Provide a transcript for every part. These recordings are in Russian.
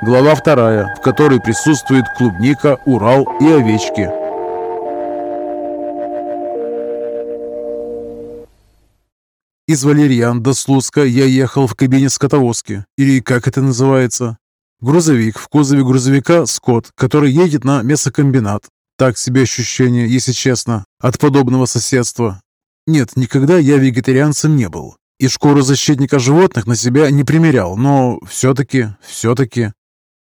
Глава вторая, в которой присутствует клубника, Урал и овечки. Из Валерьян до Слуцка я ехал в кабине скотовозки, или как это называется. Грузовик в кузове грузовика «Скот», который едет на мясокомбинат. Так себе ощущение, если честно, от подобного соседства. Нет, никогда я вегетарианцем не был. И шкуру защитника животных на себя не примерял, но все-таки, все-таки...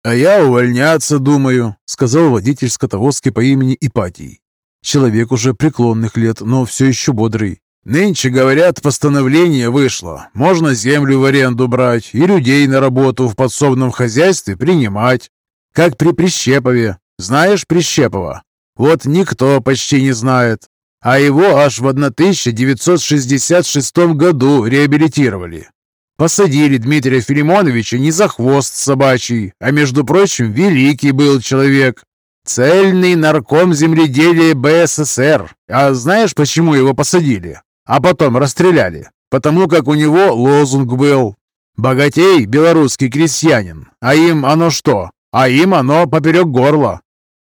«А я увольняться думаю», — сказал водитель скотовозки по имени Ипатий. Человек уже преклонных лет, но все еще бодрый. «Нынче, говорят, постановление вышло. Можно землю в аренду брать и людей на работу в подсобном хозяйстве принимать. Как при Прищепове. Знаешь Прищепова? Вот никто почти не знает. А его аж в 1966 году реабилитировали. Посадили Дмитрия Филимоновича не за хвост собачий, а, между прочим, великий был человек. Цельный нарком земледелия БССР. А знаешь, почему его посадили? А потом расстреляли. Потому как у него лозунг был «Богатей – белорусский крестьянин, а им оно что? А им оно поперек горла.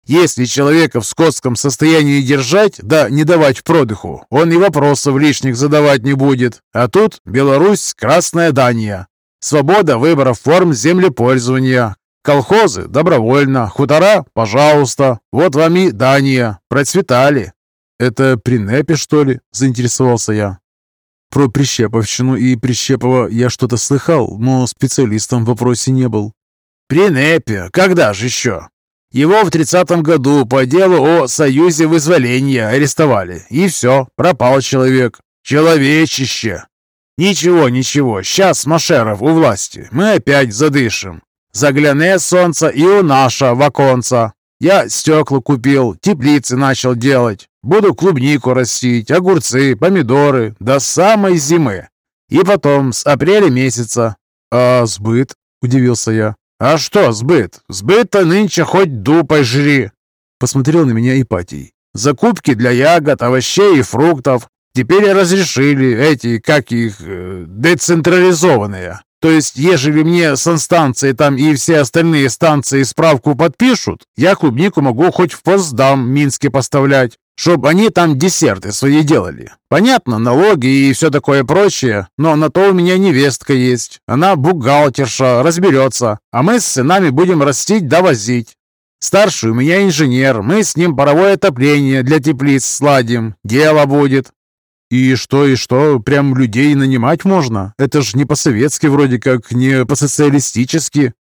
Если человека в скотском состоянии держать, да не давать продыху, он и вопросов лишних задавать не будет. А тут Беларусь – красная Дания. Свобода выбора форм землепользования. Колхозы – добровольно, хутора – пожалуйста. Вот вам и Дания. Процветали. «Это при НЭПе, что ли?» – заинтересовался я. Про Прищеповщину и Прищепова я что-то слыхал, но специалистом в вопросе не был. «При НЭПе? Когда же еще? Его в тридцатом году по делу о союзе вызволения арестовали. И все, пропал человек. Человечище. Ничего, ничего, сейчас Машеров у власти. Мы опять задышим. Загляне солнце и у наша в оконца. Я стекла купил, теплицы начал делать. Буду клубнику растить, огурцы, помидоры до самой зимы. И потом с апреля месяца. А сбыт? Удивился я. «А что сбыт? Сбыт-то нынче хоть дупой жри!» Посмотрел на меня Ипатий. «Закупки для ягод, овощей и фруктов теперь разрешили эти, как их, э, децентрализованные. То есть, ежели мне санстанции там и все остальные станции справку подпишут, я клубнику могу хоть в Постдам Минске поставлять. Чтоб они там десерты свои делали. Понятно, налоги и все такое прочее, но на то у меня невестка есть. Она бухгалтерша, разберется, а мы с сынами будем растить да возить. Старший у меня инженер, мы с ним паровое отопление для теплиц сладим. Дело будет. И что, и что, прям людей нанимать можно? Это ж не по-советски вроде как, не по-социалистически.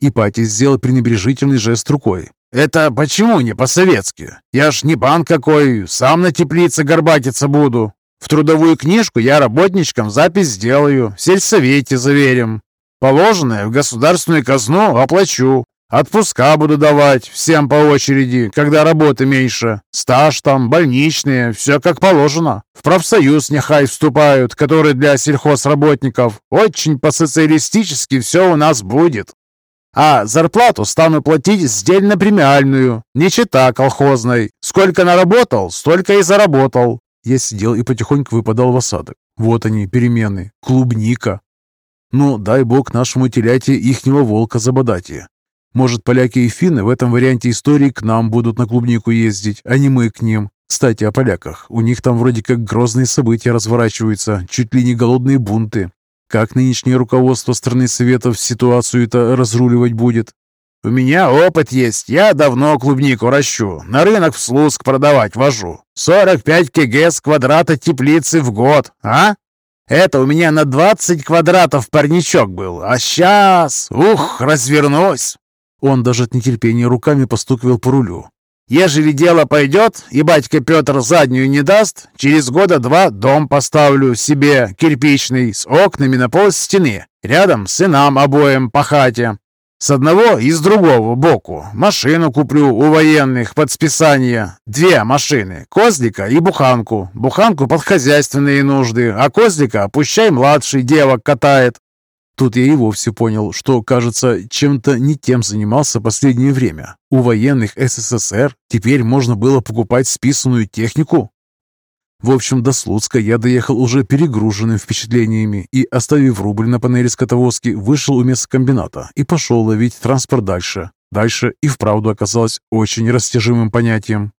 Ипатий сделал пренебрежительный жест рукой. «Это почему не по-советски? Я ж не банк какой, сам на теплице горбатиться буду. В трудовую книжку я работничкам запись сделаю, в сельсовете заверим. Положенное в государственную казну оплачу. Отпуска буду давать всем по очереди, когда работы меньше. Стаж там, больничные, все как положено. В профсоюз нехай вступают, который для сельхозработников. Очень по-социалистически все у нас будет. А зарплату стану платить сдельно-премиальную, не чита колхозной. Сколько наработал, столько и заработал. Я сидел и потихоньку выпадал в осадок. Вот они, перемены. Клубника. Ну, дай бог нашему теляте ихнего волка забодати. Может, поляки и финны в этом варианте истории к нам будут на клубнику ездить, а не мы к ним. Кстати, о поляках. У них там вроде как грозные события разворачиваются, чуть ли не голодные бунты. Как нынешнее руководство страны Советов ситуацию-то разруливать будет? «У меня опыт есть. Я давно клубнику ращу. На рынок в Слуцк продавать вожу. 45 кг с квадрата теплицы в год, а? Это у меня на 20 квадратов парничок был. А сейчас, ух, развернусь!» Он даже от нетерпения руками постукивал по рулю. Ежели дело пойдет, и батька Петр заднюю не даст, через года два дом поставлю себе кирпичный с окнами на пол стены, рядом с сынам обоим по хате. С одного и с другого боку. Машину куплю у военных под списание. Две машины. Козлика и буханку. Буханку под хозяйственные нужды, а козлика пущай младший девок катает. Тут я и вовсе понял, что, кажется, чем-то не тем занимался последнее время. У военных СССР теперь можно было покупать списанную технику. В общем, до Слуцка я доехал уже перегруженным впечатлениями и, оставив рубль на панели скотовозки, вышел у мясокомбината и пошел ловить транспорт дальше. Дальше и вправду оказалось очень растяжимым понятием.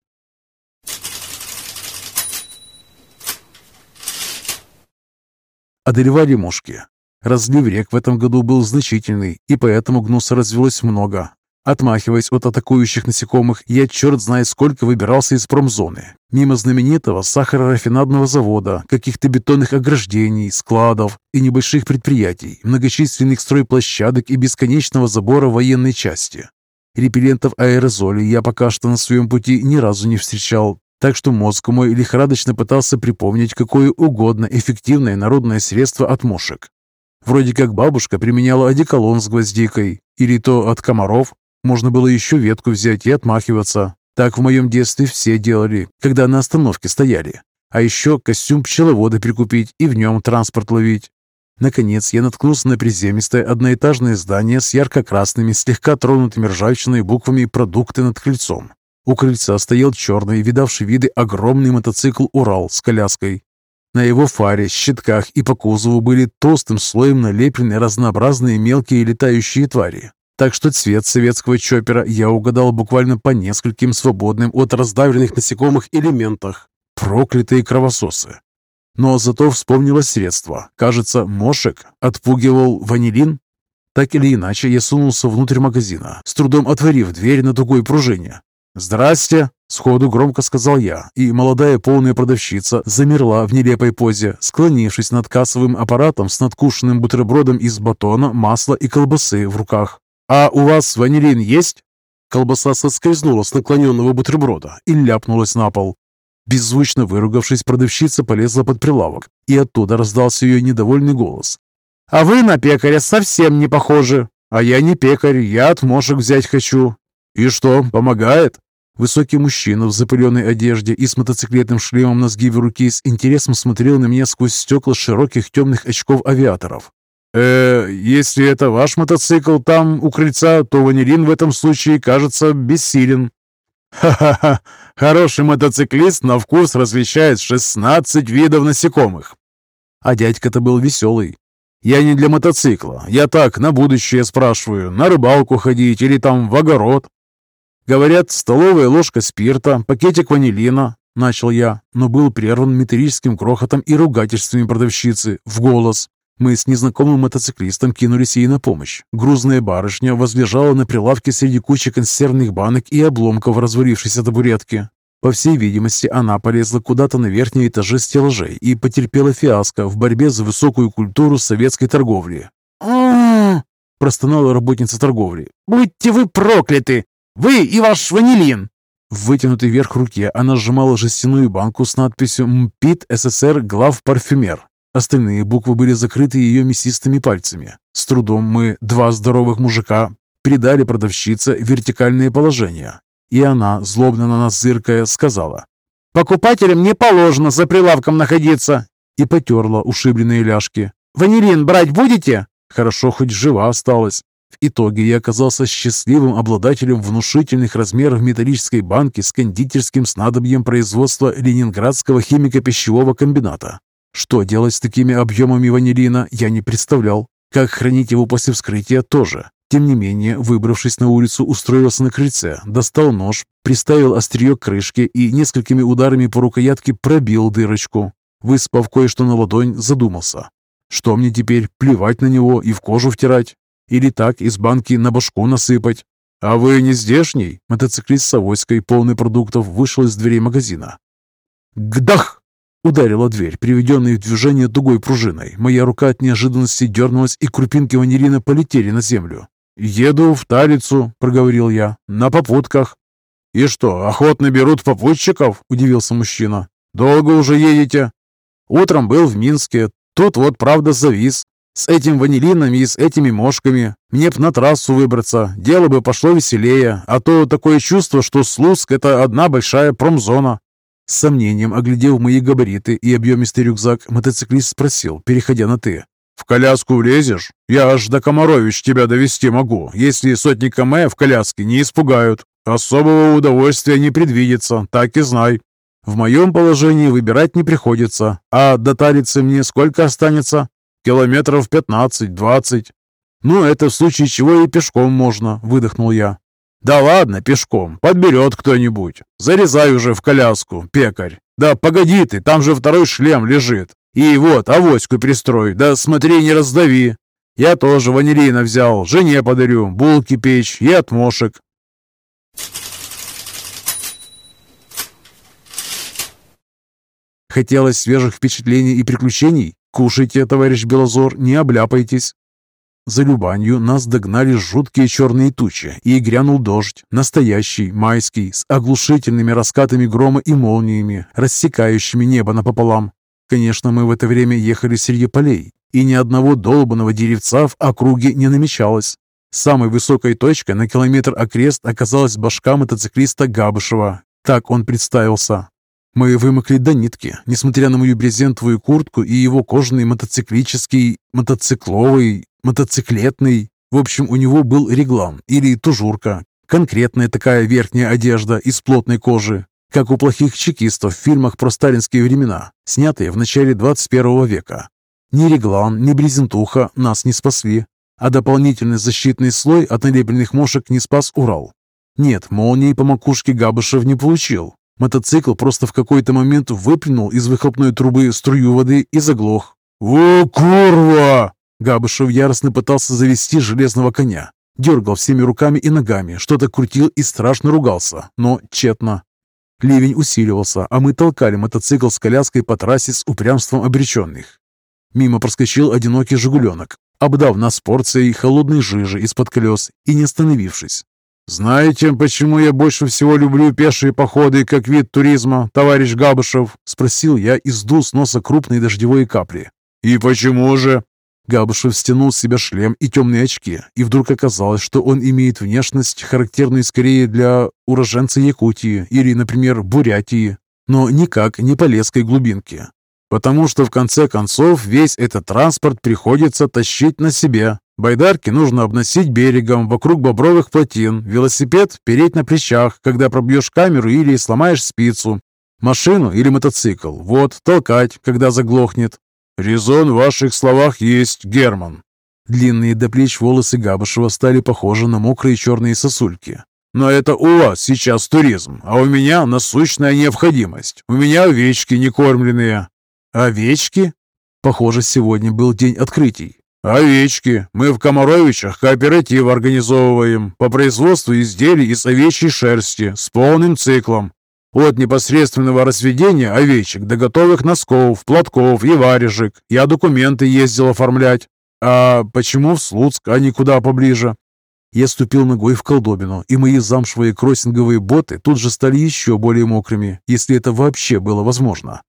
Одолевали мушки. Разлив рек в этом году был значительный, и поэтому гнуса развелось много. Отмахиваясь от атакующих насекомых, я черт знает сколько выбирался из промзоны. Мимо знаменитого сахарорафинадного завода, каких-то бетонных ограждений, складов и небольших предприятий, многочисленных стройплощадок и бесконечного забора военной части. Репеллентов аэрозолей я пока что на своем пути ни разу не встречал, так что мозг мой лихорадочно пытался припомнить какое угодно эффективное народное средство от мушек. Вроде как бабушка применяла одеколон с гвоздикой, или то от комаров, можно было еще ветку взять и отмахиваться. Так в моем детстве все делали, когда на остановке стояли. А еще костюм пчеловода прикупить и в нем транспорт ловить. Наконец я наткнулся на приземистое одноэтажное здание с ярко-красными, слегка тронутыми ржавчиной буквами «Продукты» над крыльцом. У крыльца стоял черный, видавший виды огромный мотоцикл «Урал» с коляской. На его фаре, щитках и по кузову были толстым слоем налеплены разнообразные мелкие летающие твари. Так что цвет советского чоппера я угадал буквально по нескольким свободным от раздавленных насекомых элементах. Проклятые кровососы. Но зато вспомнилось средство. Кажется, мошек отпугивал ванилин. Так или иначе, я сунулся внутрь магазина, с трудом отворив дверь на тугой пружине. «Здрасте!» – сходу громко сказал я, и молодая полная продавщица замерла в нелепой позе, склонившись над кассовым аппаратом с надкушенным бутербродом из батона, масла и колбасы в руках. «А у вас ванилин есть?» Колбаса соскользнула с наклоненного бутерброда и ляпнулась на пол. Беззвучно выругавшись, продавщица полезла под прилавок, и оттуда раздался ее недовольный голос. «А вы на пекаря совсем не похожи!» «А я не пекарь, я от взять хочу!» «И что, помогает?» Высокий мужчина в запыленной одежде и с мотоциклетным шлемом на сгибе руки с интересом смотрел на меня сквозь стекла широких темных очков авиаторов. «Э, если это ваш мотоцикл там у крыльца, то ванилин в этом случае кажется бессилен». «Ха-ха-ха! Хороший мотоциклист на вкус различает 16 видов насекомых!» А дядька-то был веселый. «Я не для мотоцикла. Я так, на будущее спрашиваю. На рыбалку ходить или там в огород?» «Говорят, столовая ложка спирта, пакетик ванилина», — начал я, но был прерван металлическим крохотом и ругательствами продавщицы в голос. Мы с незнакомым мотоциклистом кинулись ей на помощь. Грузная барышня возлежала на прилавке среди кучи консервных банок и обломков развалившейся табуретки. По всей видимости, она полезла куда-то на верхние этажи стеллажей и потерпела фиаско в борьбе за высокую культуру советской торговли. простонала работница торговли. «Будьте вы прокляты! Вы и ваш ванилин!» В вытянутой вверх руке она сжимала жестяную банку с надписью «МПИТ СССР глав парфюмер». Остальные буквы были закрыты ее мясистыми пальцами. С трудом мы, два здоровых мужика, придали продавщице вертикальное положение. И она, злобно на нас зыркая, сказала, «Покупателям не положено за прилавком находиться!» И потерла ушибленные ляжки. «Ванилин брать будете?» Хорошо, хоть жива осталась. В итоге я оказался счастливым обладателем внушительных размеров металлической банки с кондитерским снадобьем производства Ленинградского химико-пищевого комбината. Что делать с такими объемами ванилина, я не представлял. Как хранить его после вскрытия тоже. Тем не менее, выбравшись на улицу, устроился на крыльце, достал нож, приставил острие к крышке и несколькими ударами по рукоятке пробил дырочку. Выспав кое-что на ладонь, задумался. Что мне теперь, плевать на него и в кожу втирать? Или так из банки на башку насыпать? «А вы не здешний?» Мотоциклист с авоськой, полный продуктов, вышел из дверей магазина. «Гдах!» Ударила дверь, приведенная в движение тугой пружиной. Моя рука от неожиданности дернулась, и крупинки ванилина полетели на землю. «Еду в Талицу», — проговорил я, — «на попутках». «И что, охотно берут попутчиков?» — удивился мужчина. «Долго уже едете?» «Утром был в Минске. Тут вот, правда, завис. С этим ванилином и с этими мошками. Мне б на трассу выбраться. Дело бы пошло веселее. А то такое чувство, что Слуцк — это одна большая промзона. С сомнением оглядев мои габариты и объемистый рюкзак, мотоциклист спросил, переходя на «ты». «В коляску влезешь? Я аж до Комарович тебя довести могу, если сотни км в коляске не испугают. Особого удовольствия не предвидится, так и знай». В моем положении выбирать не приходится, а до Талицы мне сколько останется? Километров 15-20. Ну, это в случае чего и пешком можно, выдохнул я. Да ладно, пешком, подберет кто-нибудь. Зарезай уже в коляску, пекарь. Да погоди ты, там же второй шлем лежит. И вот, авоську пристрой, да смотри, не раздави. Я тоже ванилина взял, жене подарю, булки печь и отмошек. Хотелось свежих впечатлений и приключений? Кушайте, товарищ Белозор, не обляпайтесь. За Любанью нас догнали жуткие черные тучи, и грянул дождь, настоящий, майский, с оглушительными раскатами грома и молниями, рассекающими небо напополам. Конечно, мы в это время ехали среди полей, и ни одного долбанного деревца в округе не намечалось. Самой высокой точкой на километр окрест оказалась башка мотоциклиста Габышева. Так он представился. Мы вымокли до нитки, несмотря на мою брезентовую куртку и его кожаный мотоциклический, мотоцикловый, мотоциклетный. В общем, у него был реглан или тужурка, конкретная такая верхняя одежда из плотной кожи, как у плохих чекистов в фильмах про сталинские времена, снятые в начале 21 века. Ни реглан, ни брезентуха нас не спасли, а дополнительный защитный слой от налепленных мошек не спас Урал. Нет, молнии по макушке Габышев не получил, Мотоцикл просто в какой-то момент выплюнул из выхлопной трубы струю воды и заглох. «О, курва!» Габышев яростно пытался завести железного коня. Дергал всеми руками и ногами, что-то крутил и страшно ругался, но тщетно. Ливень усиливался, а мы толкали мотоцикл с коляской по трассе с упрямством обреченных. Мимо проскочил одинокий «Жигуленок», обдав нас порцией холодной жижи из-под колес и не остановившись. «Знаете, почему я больше всего люблю пешие походы как вид туризма, товарищ Габышев?» – спросил я и сдул с носа крупные дождевые капли. «И почему же?» Габышев стянул с себя шлем и темные очки, и вдруг оказалось, что он имеет внешность, характерную скорее для уроженца Якутии или, например, Бурятии, но никак не Полесской глубинки. Потому что в конце концов весь этот транспорт приходится тащить на себе, Байдарки нужно обносить берегом вокруг бобровых плотин, велосипед переть на плечах, когда пробьешь камеру или сломаешь спицу, машину или мотоцикл, вот, толкать, когда заглохнет. Резон в ваших словах есть, Герман. Длинные до плеч волосы Габышева стали похожи на мокрые черные сосульки. Но это у вас сейчас туризм, а у меня насущная необходимость. У меня овечки не кормленные. Овечки? Похоже, сегодня был день открытий. «Овечки. Мы в Комаровичах кооператив организовываем по производству изделий из овечьей шерсти с полным циклом. От непосредственного разведения овечек до готовых носков, платков и варежек. Я документы ездил оформлять. А почему в Слуцк, а не куда поближе?» Я ступил ногой в колдобину, и мои замшевые кроссинговые боты тут же стали еще более мокрыми, если это вообще было возможно.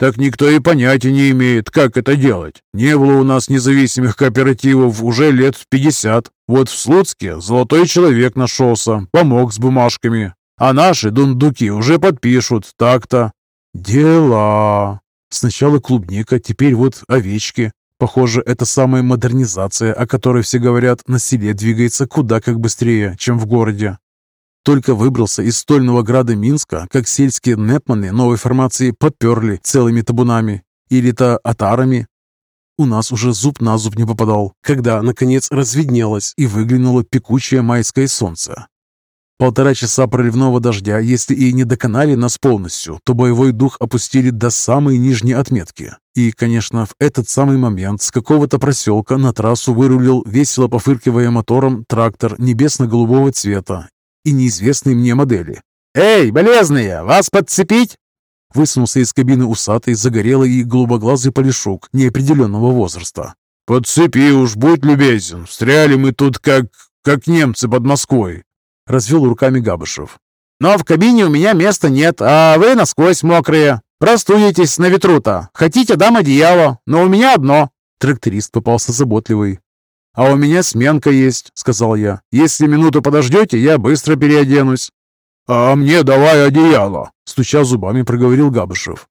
Так никто и понятия не имеет, как это делать. Не было у нас независимых кооперативов уже лет 50. Вот в Слуцке золотой человек нашелся, помог с бумажками. А наши дундуки уже подпишут, так-то. Дела. Сначала клубника, теперь вот овечки. Похоже, это самая модернизация, о которой все говорят, на селе двигается куда как быстрее, чем в городе. Только выбрался из стольного града Минска, как сельские непманы новой формации поперли целыми табунами или-то атарами. У нас уже зуб на зуб не попадал, когда, наконец, разведнелось и выглянуло пекучее майское солнце. Полтора часа проливного дождя, если и не доконали нас полностью, то боевой дух опустили до самой нижней отметки. И, конечно, в этот самый момент с какого-то проселка на трассу вырулил, весело пофыркивая мотором, трактор небесно-голубого цвета и неизвестной мне модели. «Эй, болезные, вас подцепить?» Высунулся из кабины усатый, загорелый и голубоглазый полишук неопределенного возраста. «Подцепи уж, будь любезен. Встряли мы тут как... как немцы под Москвой!» Развел руками Габышев. «Но в кабине у меня места нет, а вы насквозь мокрые. Простудитесь на ветру-то. Хотите, дам одеяло, но у меня одно». Тракторист попался заботливый. «А у меня сменка есть», — сказал я. «Если минуту подождете, я быстро переоденусь». «А мне давай одеяло», — стуча зубами, проговорил Габышев.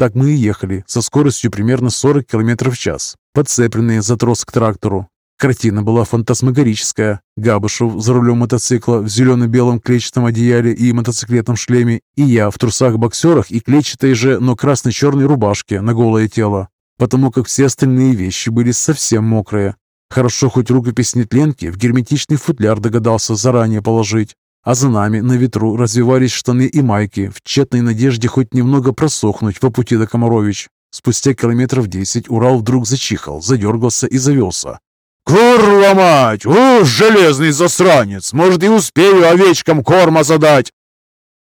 Так мы и ехали, со скоростью примерно 40 км в час, подцепленные за трос к трактору. Картина была фантасмагорическая. Габышев за рулем мотоцикла в зелено-белом клетчатом одеяле и мотоциклетном шлеме, и я в трусах-боксерах и клетчатой же, но красно-черной рубашке на голое тело, потому как все остальные вещи были совсем мокрые. Хорошо, хоть рукопись нетленки в герметичный футляр догадался заранее положить. А за нами на ветру развивались штаны и майки в тщетной надежде хоть немного просохнуть по пути до Комарович. Спустя километров десять Урал вдруг зачихал, задергался и завелся. «Курва мать! О, железный засранец! Может, и успею овечкам корма задать!»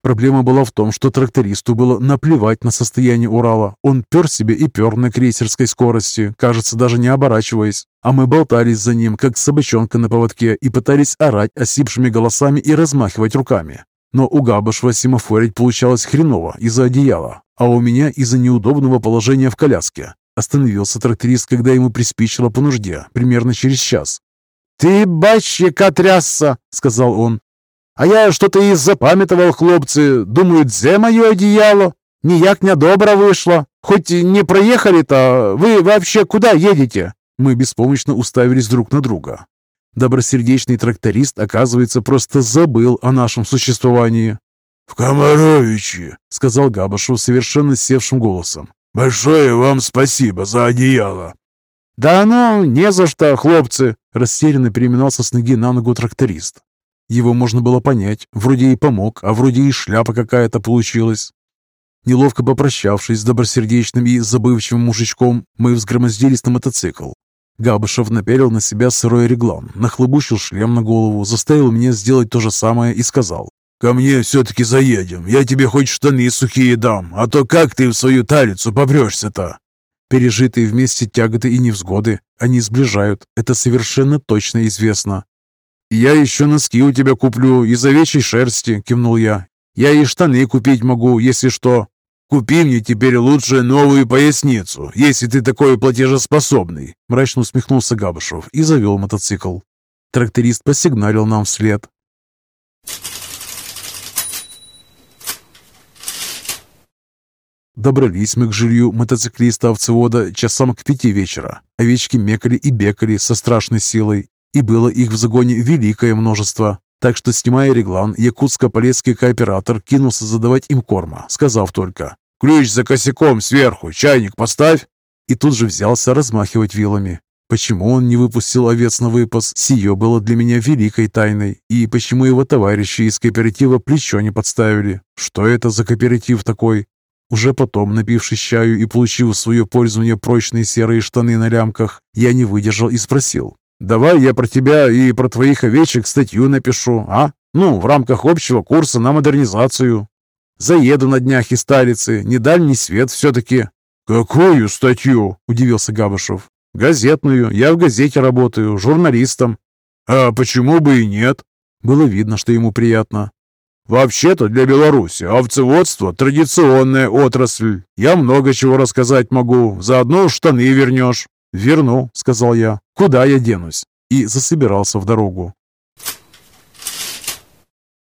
Проблема была в том, что трактористу было наплевать на состояние Урала. Он пер себе и пер на крейсерской скорости, кажется, даже не оборачиваясь. А мы болтались за ним, как собачонка на поводке, и пытались орать осипшими голосами и размахивать руками. Но у Габышева семафорить получалось хреново из-за одеяла, а у меня из-за неудобного положения в коляске. Остановился тракторист, когда ему приспичило по нужде, примерно через час. «Ты, бачья трясся!» — сказал он. А я что-то и запамятовал, хлопцы. Думаю, дзе мое одеяло. Ніяк не добро вышло. Хоть не проехали-то, вы вообще куда едете?» Мы беспомощно уставились друг на друга. Добросердечный тракторист, оказывается, просто забыл о нашем существовании. «В Комаровичи», — сказал Габашев совершенно севшим голосом. «Большое вам спасибо за одеяло». «Да ну, не за что, хлопцы!» — растерянно переминался с ноги на ногу тракторист. Его можно было понять. Вроде и помог, а вроде и шляпа какая-то получилась. Неловко попрощавшись с добросердечным и забывчивым мужичком, мы взгромоздились на мотоцикл. Габышев наперил на себя сырой реглан, нахлобучил шлем на голову, заставил меня сделать то же самое и сказал. «Ко мне все-таки заедем. Я тебе хоть штаны сухие дам, а то как ты в свою талицу попрешься-то?» Пережитые вместе тяготы и невзгоды, они сближают, это совершенно точно известно. «Я еще носки у тебя куплю из овечьей шерсти», — кивнул я. «Я и штаны купить могу, если что». «Купи мне теперь лучше новую поясницу, если ты такой платежеспособный», — мрачно усмехнулся Габышев и завел мотоцикл. Тракторист посигналил нам вслед. Добрались мы к жилью мотоциклиста-овцевода часам к пяти вечера. Овечки мекали и бекали со страшной силой, и было их в загоне великое множество. Так что, снимая реглан, якутско-полецкий кооператор кинулся задавать им корма, сказав только «Ключ за косяком сверху, чайник поставь!» И тут же взялся размахивать вилами. Почему он не выпустил овец на выпас, сие было для меня великой тайной. И почему его товарищи из кооператива плечо не подставили? Что это за кооператив такой? Уже потом, напившись чаю и получив в свое пользование прочные серые штаны на лямках, я не выдержал и спросил. Давай я про тебя и про твоих овечек статью напишу, а? Ну, в рамках общего курса на модернизацию. Заеду на днях из Старицы, не дальний свет все-таки». «Какую статью?» – удивился Габышев. «Газетную. Я в газете работаю, журналистом». «А почему бы и нет?» Было видно, что ему приятно. «Вообще-то для Беларуси овцеводство – традиционная отрасль. Я много чего рассказать могу. Заодно штаны вернешь». «Верну», — сказал я. «Куда я денусь?» И засобирался в дорогу.